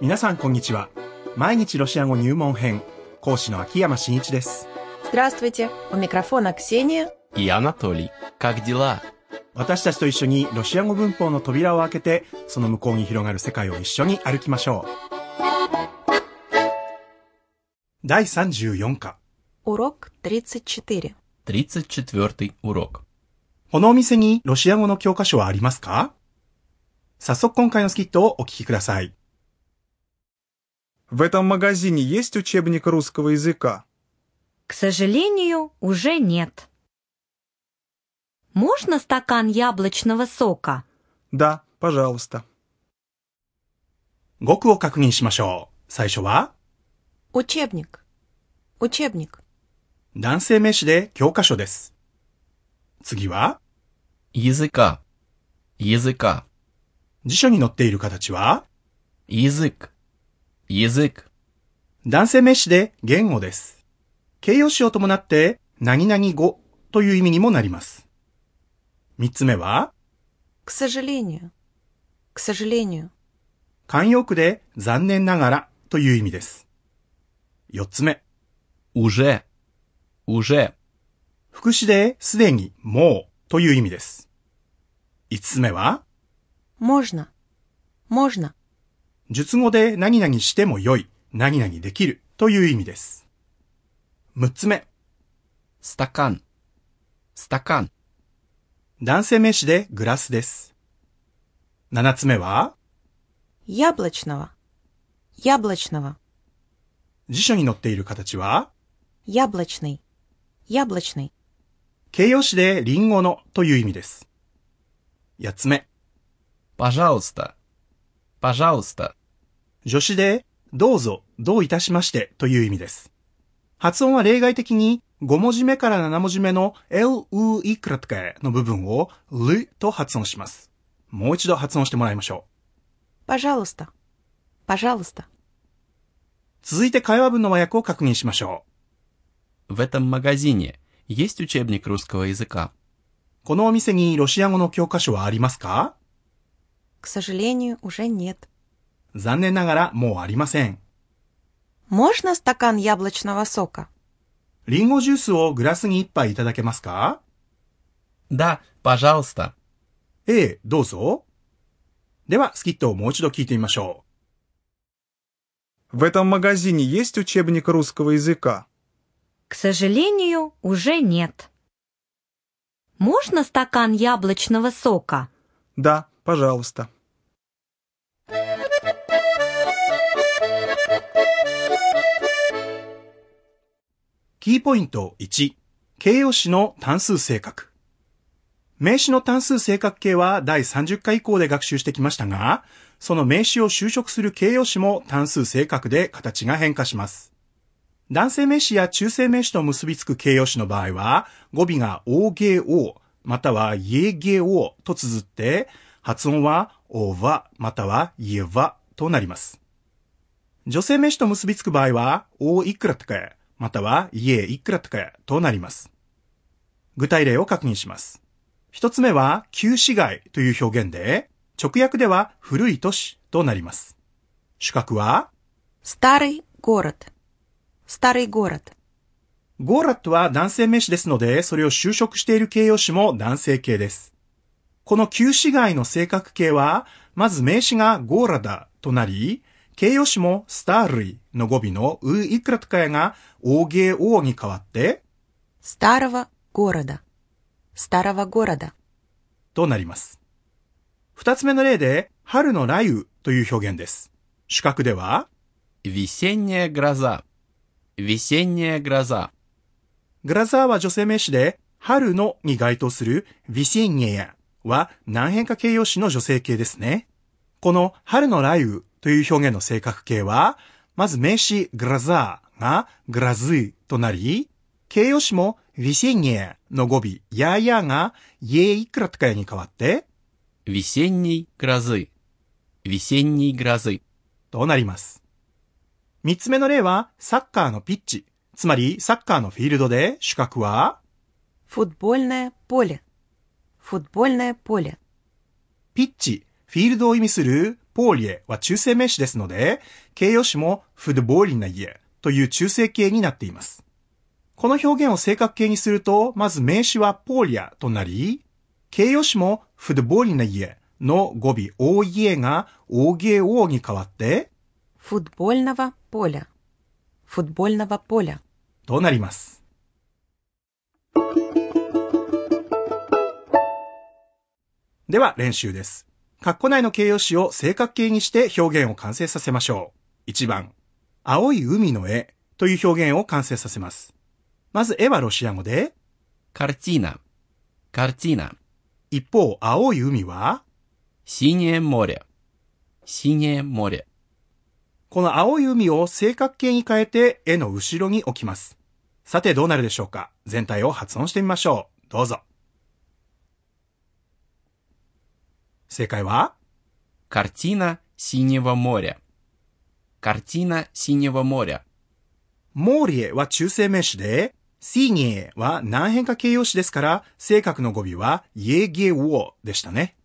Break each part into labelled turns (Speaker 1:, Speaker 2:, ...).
Speaker 1: 皆さんこんにちは。毎日ロシア語入門編、講師の秋山真一です。
Speaker 2: Здравствуйте, у микрофона Ксения.
Speaker 3: И Анатолий. Как дела?
Speaker 1: 私たちと一緒にロシア語文法の扉を開けて、その向こうに広がる世界を一緒に歩きましょう。第34課。
Speaker 2: Урок 34.
Speaker 3: 34 урок.
Speaker 1: このお店にロシア語の教科書はありますか早速今回のスキットをお聞きください。
Speaker 4: В этом магазине есть учебник русского языка?
Speaker 5: К сожалению, уже нет. Можно стакан яблочного сока?
Speaker 4: Да, пожалуйста.
Speaker 1: 語句を確認しましょう。最初は、
Speaker 2: Учебник. Учебник.
Speaker 1: 男性名詞で教科書です。次は、
Speaker 3: Языка. Языка.
Speaker 1: 辞書に載っている形は、
Speaker 3: Язык. Язык.
Speaker 1: 男性名詞で言語です。形容詞を伴って、何々語という意味にもなります。三つ目は、
Speaker 2: К сожалению. К сожалению.
Speaker 1: 慣用句で残念ながらという意味です。四つ目、
Speaker 3: Уже. Уже.
Speaker 1: 副詞ですでにもうという意味です。五つ目は、
Speaker 2: Можно. Можно.
Speaker 1: 述語で何々してもよい、何々できるという意味です。六つ目、
Speaker 3: Стакан. Стакан.
Speaker 1: 男性名詞でグラスです。七つ目は、
Speaker 2: Яблочного. Яблочного.
Speaker 1: 辞書に載っている形は、
Speaker 2: Яблочный. Яблочный.
Speaker 1: 形容詞でリンゴのという意味です。八つ目、
Speaker 3: Пожалуйста. Пожалуйста.
Speaker 1: 助詞でどうぞ、どういたしましてという意味です。発音は例外的に5文字目から7文字目の l, u, i, k, r, t, k の部分を l と発音します。もう一度発音してもらいましょ
Speaker 2: Пожалуйста. Пожалуйста.
Speaker 1: う。続いて会話文の和訳を確認しましょ
Speaker 3: В этом магазине есть учебник русского языка.
Speaker 1: う。このお店にロシア語の教科書はありますか
Speaker 2: К сожалению, уже нет.
Speaker 1: 残念ながらもうありません。
Speaker 2: Можно стакан яблочного сока?
Speaker 1: リンゴジュースをグラスに一杯いただけますか
Speaker 3: Да, пожалуйста.
Speaker 1: ええ、どうぞ。では、スキットをもう一度聞いてみましょ
Speaker 4: В этом магазине есть учебник русского языка?
Speaker 5: К сожалению, уже нет. Можно стакан яблочного сока?
Speaker 4: Да, пожалуйста.
Speaker 1: キーポイント1、形容詞の単数性格。名詞の単数性格形は第30回以降で学習してきましたが、その名詞を修飾する形容詞も単数性格で形が変化します。男性名詞や中性名詞と結びつく形容詞の場合は、語尾が大芸王、またはイエゲ王と綴って、発音はオーバまたはイエバとなります。女性名詞と結びつく場合は、オーイクラトカヤ、またはイエイクラトカヤとなります。具体例を確認します。一つ目は、旧市街という表現で、直訳では古い都市となります。主格は、
Speaker 2: Старый город. Старый город.
Speaker 1: ゴーラットは男性名詞ですので、それを修飾している形容詞も男性形です。この旧市街の性格形は、まず名詞がゴーラダとなり、 形容詞もスタールイの語尾のウイクラトカヤが大芸王に変わって、
Speaker 2: Старого города. Старого города.
Speaker 1: となります。二つ目の例で、春の雷雨という表現です。主格では、
Speaker 3: Весенняя гроза. Весенняя гроза.
Speaker 1: グラザーは女性名詞で、春のに該当するヴィシンニェヤは何変化形容詞の女性形ですね。この春の雷雨 という表現の正確形は、まず名詞グラザーがグラズイとなり、形容詞もウィセニエの語尾、ややが、イエイクラとかヤに変わって、
Speaker 3: ウィセニグラズイ、ウィセニグラズイ
Speaker 1: となります。三つ目の例は、サッカーのピッチ、つまりサッカーのフィールドで主格は、
Speaker 2: フッボルネポレ、フッボルネポレ。
Speaker 1: ピッチ、フィールドを意味するポーリエは中性名詞ですので、形容詞もフドボーリナイエという中性形になっています。この表現を正確形にすると、まず名詞はポーリアとなり、形容詞もフドボーリナイエの語尾オーイエがオーゲーオーに変わって、
Speaker 2: フッボルナワポーリ、フッボルナワポーリ
Speaker 1: となります。では練習です。括弧内の形容詞を正確形にして表現を完成させましょう。1番、青い海の絵という表現を完成させます。まず絵はロシア語で、
Speaker 3: カルチーナ、カルチーナ。
Speaker 1: 一方、青い海は、
Speaker 3: シニエンモレ、シニエンモレ。
Speaker 1: この青い海を正確形に変えて絵の後ろに置きます。さてどうなるでしょうか？全体を発音してみましょう。どうぞ。正解は
Speaker 3: Картина синего моря. Картина синего моря.
Speaker 1: モーリエは中性名詞で、シーニエは難変化形容詞ですから、正確の語尾はイエゲウオでしたね。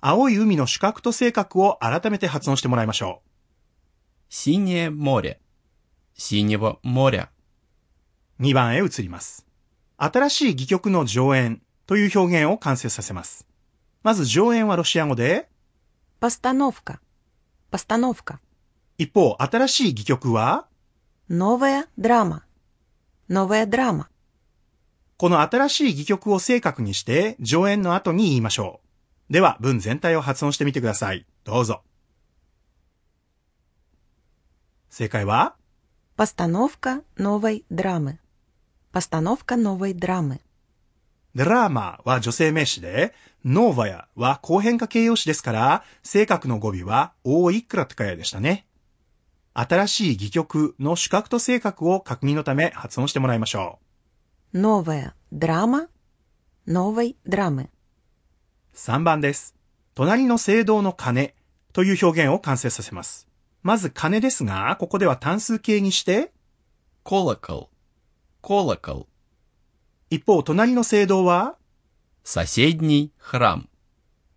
Speaker 1: 青い海の主格と性格を改めて発音してもらいましょ
Speaker 3: Синее море. Синего моря.
Speaker 1: う。2番へ移ります。新しい戯曲の上演という表現を完成させます。 まず上演はロシア語で、
Speaker 2: постановка、постановка。
Speaker 1: 一方、新しい戯曲は、
Speaker 2: новая драма、новая драма。
Speaker 1: この新しい戯曲を正確にして、上演の後に言いましょう。では、文全体を発音してみてください。どうぞ。正解は、
Speaker 2: パスタノフカ、ノヴェ
Speaker 1: ドラ
Speaker 2: ム。パスタノフカ、ノヴェドラム。
Speaker 1: ドラマは女性名詞で、ノーヴァヤは後変化形容詞ですから、性格の語尾は、おいくらとかやでしたね。新しい戯曲の主格と性格を確認のため発音してもらいましょ
Speaker 2: う。ノーヴ
Speaker 1: ァ
Speaker 2: ヤ、ドラマ、ノーヴァイ、ドラム
Speaker 1: ？3番です。隣の聖堂の鐘という表現を完成させます。まず鐘ですが、ここでは単数形にして、
Speaker 3: コラカル、コラカル。
Speaker 1: 一方隣の聖堂は、
Speaker 3: Соседний храм.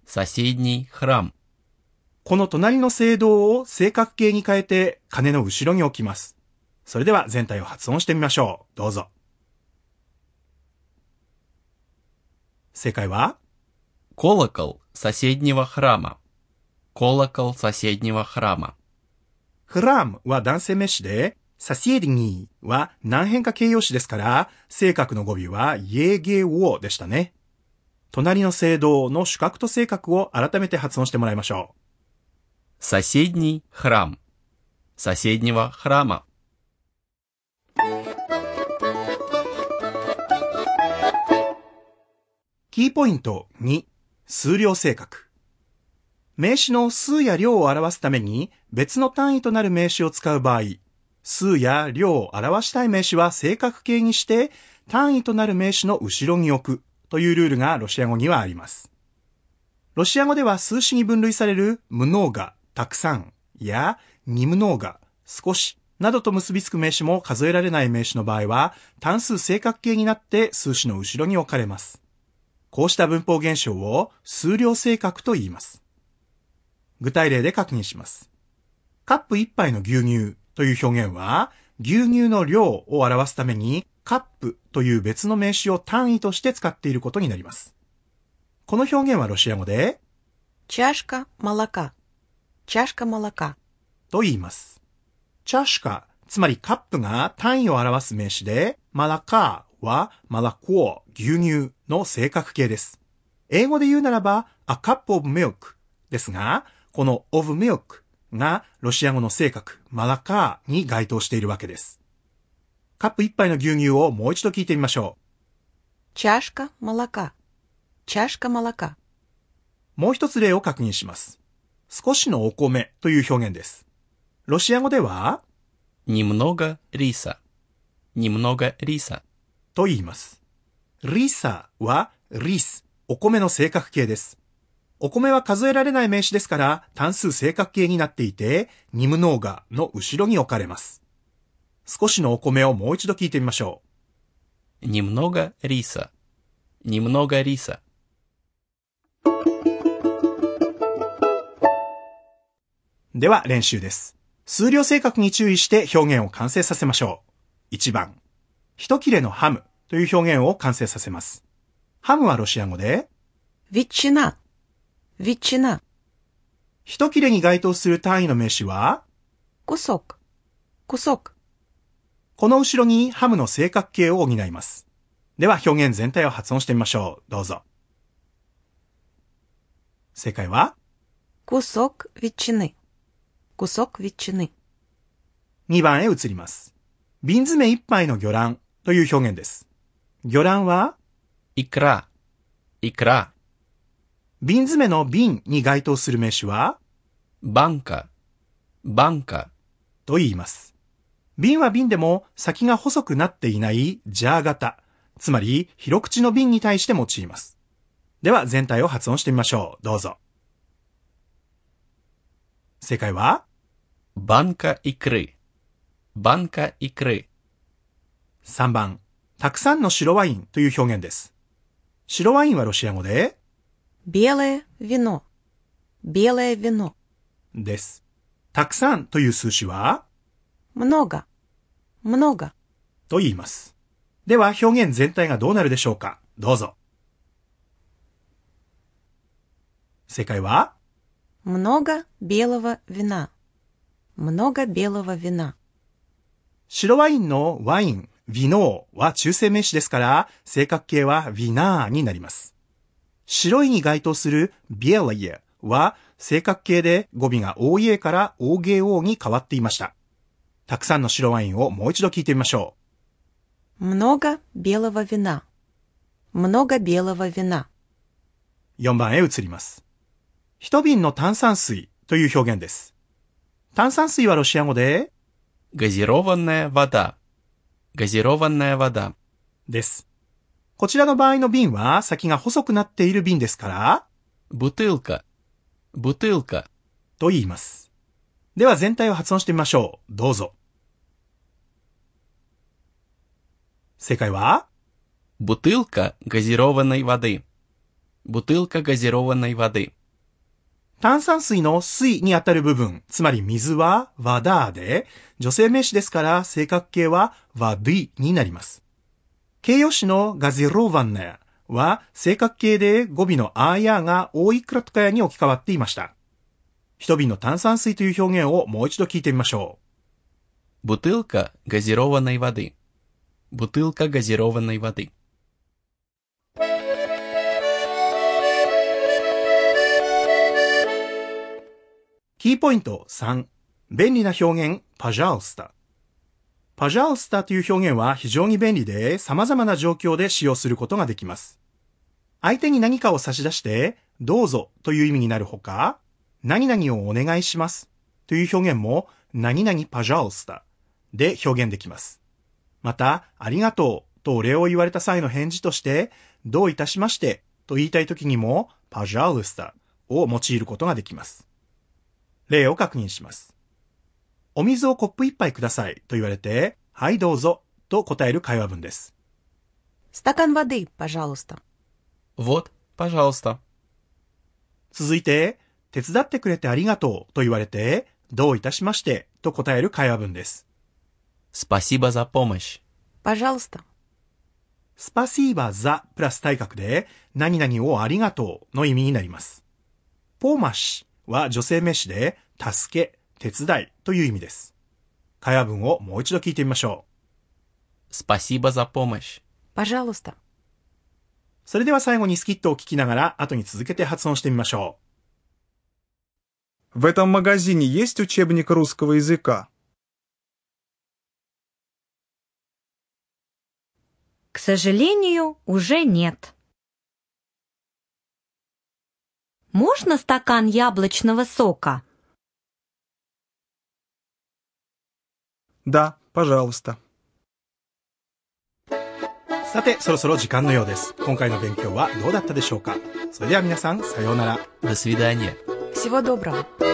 Speaker 3: Соседний храм.
Speaker 1: この隣の聖堂を正確形に変えて鐘の後ろに置きます。それでは全体を発音してみましょう。どうぞ。正解は
Speaker 3: Колокол соседнего храма. Колокол соседнего храма.
Speaker 1: フラムは男性名詞で、 サシエデニーは難変化形容詞ですから、性格の語尾は ye ーウォーでしたね。隣の聖堂の主格と性格を改めて発音してもらいましょ
Speaker 3: う。サシエ
Speaker 1: デ
Speaker 3: ニー・フラム。サシエリニーはハラマ
Speaker 1: キーポイント2、数量性格。名詞の数や量を表すために別の単位となる名詞を使う場合、数や量を表したい名詞は正確形にして単位となる名詞の後ろに置くというルールがロシア語にはあります。ロシア語では数詞に分類される無能がたくさんや二無能が少しなどと結びつく名詞も数えられない名詞の場合は単数正確形になって数詞の後ろに置かれます。こうした文法現象を数量正確と言います。具体例で確認します。カップ一杯の牛乳という表現は、牛乳の量を表すために、カップという別の名詞を単位として使っていることになります。この表現はロシア語で、
Speaker 2: チャシカ・マラカ、チャシカ・マラカ
Speaker 1: と言います。チャシカ、つまりカップが単位を表す名詞で、マラカはマラコ牛乳の正確形です。英語で言うならば、a cup of milk ですが、この of milk がロシア語の正確、マラカーに該当しているわけです。カップ一杯の牛乳をもう一度聞いてみましょ
Speaker 2: Чашка молока. Чашка молока.
Speaker 1: う。もう一つ例を確認します。少しのお米という表現です。ロシア語では、
Speaker 3: Немного риса. Немного риса.
Speaker 1: と言います。リサはリス、お米の正確形です。 お米は数えられない名詞ですから単数正確形になっていて、ニムノーガの後ろに置かれます。少しのお米をもう一度聞いてみましょう。
Speaker 3: ニムノーガリサ。ニムノーガリサ。
Speaker 1: では練習です。数量正確に注意して表現を完成させましょう。1番、一切れのハムという表現を完成させます。ハムはロシア語で、
Speaker 2: ヴィッチナ Ветчина.
Speaker 1: 一切れに該当する単位の名詞は、
Speaker 2: Кусок. Кусок.
Speaker 1: この後ろにハムの正確形を補います。では表現全体を発音してみましょう。どうぞ。正解は、
Speaker 2: Кусок ветчины. Кусок ветчины.
Speaker 1: 2番へ移ります。瓶詰め一杯の魚卵という表現です。魚卵は、
Speaker 3: Икра. Икра.
Speaker 1: 瓶詰めの瓶に該当する名詞は、
Speaker 3: バンカ、バンカ
Speaker 1: と言います。瓶は瓶でも先が細くなっていないジャー型、つまり広口の瓶に対して用います。では全体を発音してみましょう。どうぞ。正解は、
Speaker 3: バンカイクレバンカイクレ
Speaker 1: 3番、たくさんの白ワインという表現です。白ワインはロシア語で、
Speaker 2: Белое вино. Белое вино.
Speaker 1: です。たくさんという数詞は、
Speaker 2: Много. Много.
Speaker 1: と言います。では表現全体がどうなるでしょうかどうぞ。正解は、
Speaker 2: Много белого вина. Много белого вина.
Speaker 1: 白ワインのワイン、ヴィノーは中性名詞ですから、正確形はヴィナーになります。 白いに該当するビエライエは正確形で語尾が OA から OGO に変わっていました。たくさんの白ワインをもう一度聞いてみましょ
Speaker 2: Много белого вина. Много белого вина.
Speaker 1: う。4番へ移ります。一瓶の炭酸水という表現です。炭酸水はロシア語で、
Speaker 3: Газированная вода. Газированная вода.
Speaker 1: です。 こちらの場合の瓶は先が細くなっている瓶ですから、
Speaker 3: Бутылка. Бутылка.
Speaker 1: と言います。では全体を発音してみましょう。どうぞ。正解は、
Speaker 3: Бутылка газированной воды. Бутылка газированной воды.
Speaker 1: 炭酸水の水にあたる部分、つまり水はワダーで、女性名詞ですから正確形はワディになります。 形容詞のガジローバンネは正確形で語尾のアーヤーが多いクラトカヤに置き換わっていました。一瓶の炭酸水という表現をもう一度聞いてみましょう。
Speaker 3: Бутылка газированной воды. Бутылка газированной воды.
Speaker 1: キーポイント3。便利な表現、パジャースタ。 パジャースタという表現は非常に便利で様々な状況で使用することができます。相手に何かを差し出して、どうぞという意味になるほか、何々をお願いしますという表現も、何々パジャースタで表現できます。また、ありがとうとお礼を言われた際の返事として、どういたしましてと言いたいときにも、パジャースタを用いることができます。例を確認します。お水をコップ一杯くださいと言われて、はいどうぞと答える会話文です。
Speaker 2: Стакан воды, пожалуйста.
Speaker 3: Вот, пожалуйста.
Speaker 1: 続いて、手伝ってくれてありがとうと言われて、どういたしましてと答える会話文です。
Speaker 3: Спасибо за помощь.
Speaker 2: Пожалуйста.
Speaker 1: スパシーバザプラス体格で、何々をありがとうの意味になります。ポーマシは女性名詞で、助け、 手伝いという意味です。会話文をもう一度聞いてみましょう。
Speaker 3: Спасибо за помощь.
Speaker 2: Пожалуйста.
Speaker 1: それでは最後にスキットを聞きながら後に続けて発音してみましょ
Speaker 4: В этом магазине есть учебник русского языка?
Speaker 5: К сожалению, уже нет. Можно стакан яблочного сока?
Speaker 4: Да, пожалуйста.
Speaker 1: う。さて、そろそろ時間のようです。今回の勉強はどうだったでしょうかそれでは皆さん、さようなら。
Speaker 3: До свидания.
Speaker 2: Всего доброго.